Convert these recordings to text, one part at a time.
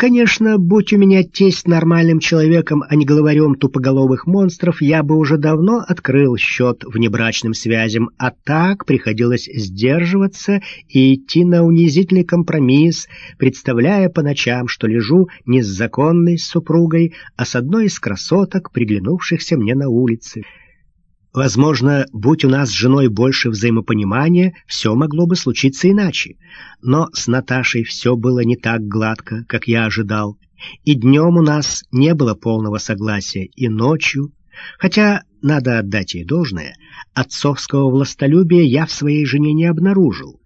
Конечно, будь у меня тесть нормальным человеком, а не головарем тупоголовых монстров, я бы уже давно открыл счет внебрачным связям, а так приходилось сдерживаться и идти на унизительный компромисс, представляя по ночам, что лежу не с законной супругой, а с одной из красоток, приглянувшихся мне на улице. Возможно, будь у нас с женой больше взаимопонимания, все могло бы случиться иначе. Но с Наташей все было не так гладко, как я ожидал. И днем у нас не было полного согласия, и ночью. Хотя, надо отдать ей должное, отцовского властолюбия я в своей жене не обнаружил.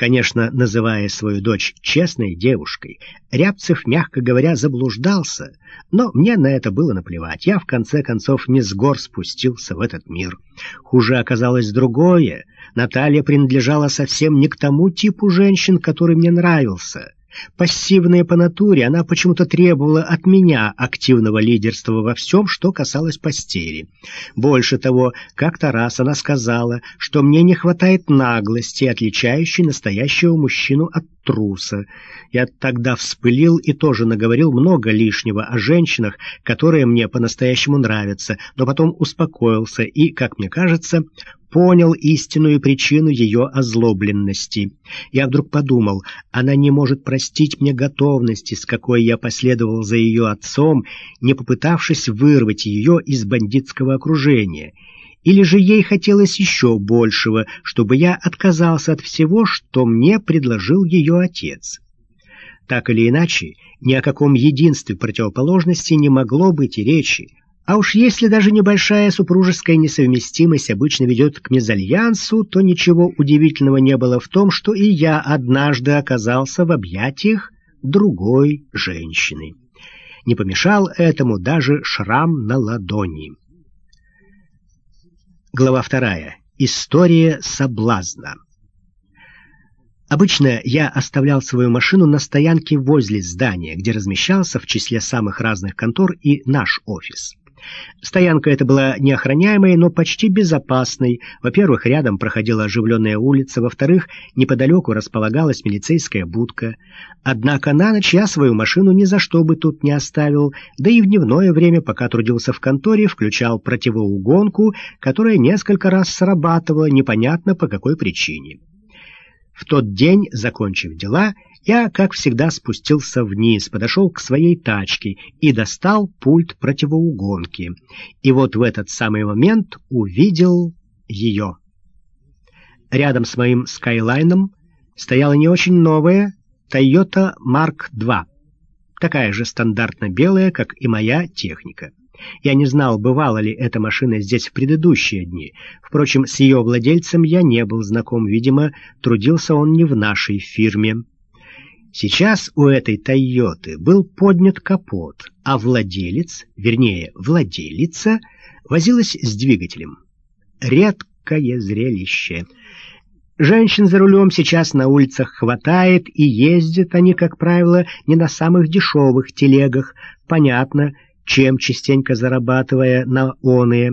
Конечно, называя свою дочь честной девушкой, Рябцев, мягко говоря, заблуждался, но мне на это было наплевать. Я, в конце концов, не с гор спустился в этот мир. Хуже оказалось другое. Наталья принадлежала совсем не к тому типу женщин, который мне нравился. Пассивная по натуре, она почему-то требовала от меня активного лидерства во всем, что касалось постели. Больше того, как-то раз она сказала, что мне не хватает наглости, отличающей настоящего мужчину от труса. Я тогда вспылил и тоже наговорил много лишнего о женщинах, которые мне по-настоящему нравятся, но потом успокоился и, как мне кажется, понял истинную причину ее озлобленности. Я вдруг подумал, она не может простить мне готовности, с какой я последовал за ее отцом, не попытавшись вырвать ее из бандитского окружения. Или же ей хотелось еще большего, чтобы я отказался от всего, что мне предложил ее отец. Так или иначе, ни о каком единстве противоположности не могло быть и речи, а уж если даже небольшая супружеская несовместимость обычно ведет к мезальянсу, то ничего удивительного не было в том, что и я однажды оказался в объятиях другой женщины. Не помешал этому даже шрам на ладони. Глава вторая. История соблазна. Обычно я оставлял свою машину на стоянке возле здания, где размещался в числе самых разных контор и наш офис. Стоянка эта была неохраняемой, но почти безопасной. Во-первых, рядом проходила оживленная улица, во-вторых, неподалеку располагалась милицейская будка. Однако на ночь я свою машину ни за что бы тут не оставил, да и в дневное время, пока трудился в конторе, включал противоугонку, которая несколько раз срабатывала, непонятно по какой причине. В тот день, закончив дела, я, как всегда, спустился вниз, подошел к своей тачке и достал пульт противоугонки. И вот в этот самый момент увидел ее. Рядом с моим Скайлайном стояла не очень новая Toyota Mark II, такая же стандартно белая, как и моя техника. Я не знал, бывала ли эта машина здесь в предыдущие дни. Впрочем, с ее владельцем я не был знаком, видимо, трудился он не в нашей фирме. Сейчас у этой «Тойоты» был поднят капот, а владелец, вернее, владелица, возилась с двигателем. Редкое зрелище. Женщин за рулем сейчас на улицах хватает, и ездят они, как правило, не на самых дешевых телегах, понятно, чем частенько зарабатывая на оные.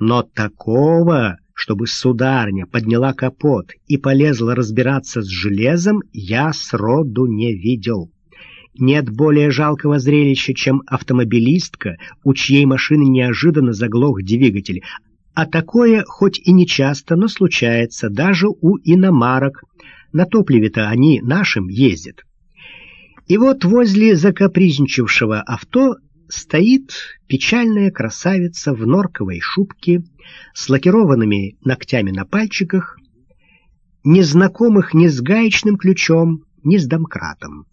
Но такого чтобы сударня подняла капот и полезла разбираться с железом, я сроду не видел. Нет более жалкого зрелища, чем автомобилистка, у чьей машины неожиданно заглох двигатель. А такое, хоть и не часто, но случается даже у иномарок. На топливе-то они нашим ездят. И вот возле закапризничавшего авто стоит печальная красавица в норковой шубке, с лакированными ногтями на пальчиках, незнакомых ни с гаечным ключом, ни с домкратом.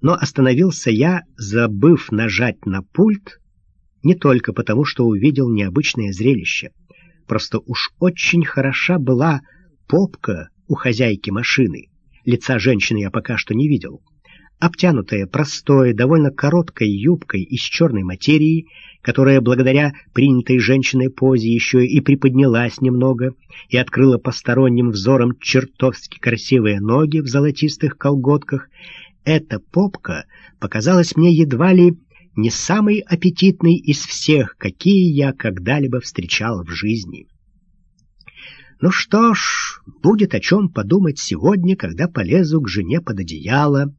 Но остановился я, забыв нажать на пульт, не только потому, что увидел необычное зрелище. Просто уж очень хороша была попка у хозяйки машины. Лица женщины я пока что не видел обтянутая простой, довольно короткой юбкой из черной материи, которая благодаря принятой женщиной позе еще и приподнялась немного и открыла посторонним взором чертовски красивые ноги в золотистых колготках, эта попка показалась мне едва ли не самой аппетитной из всех, какие я когда-либо встречал в жизни. Ну что ж, будет о чем подумать сегодня, когда полезу к жене под одеяло,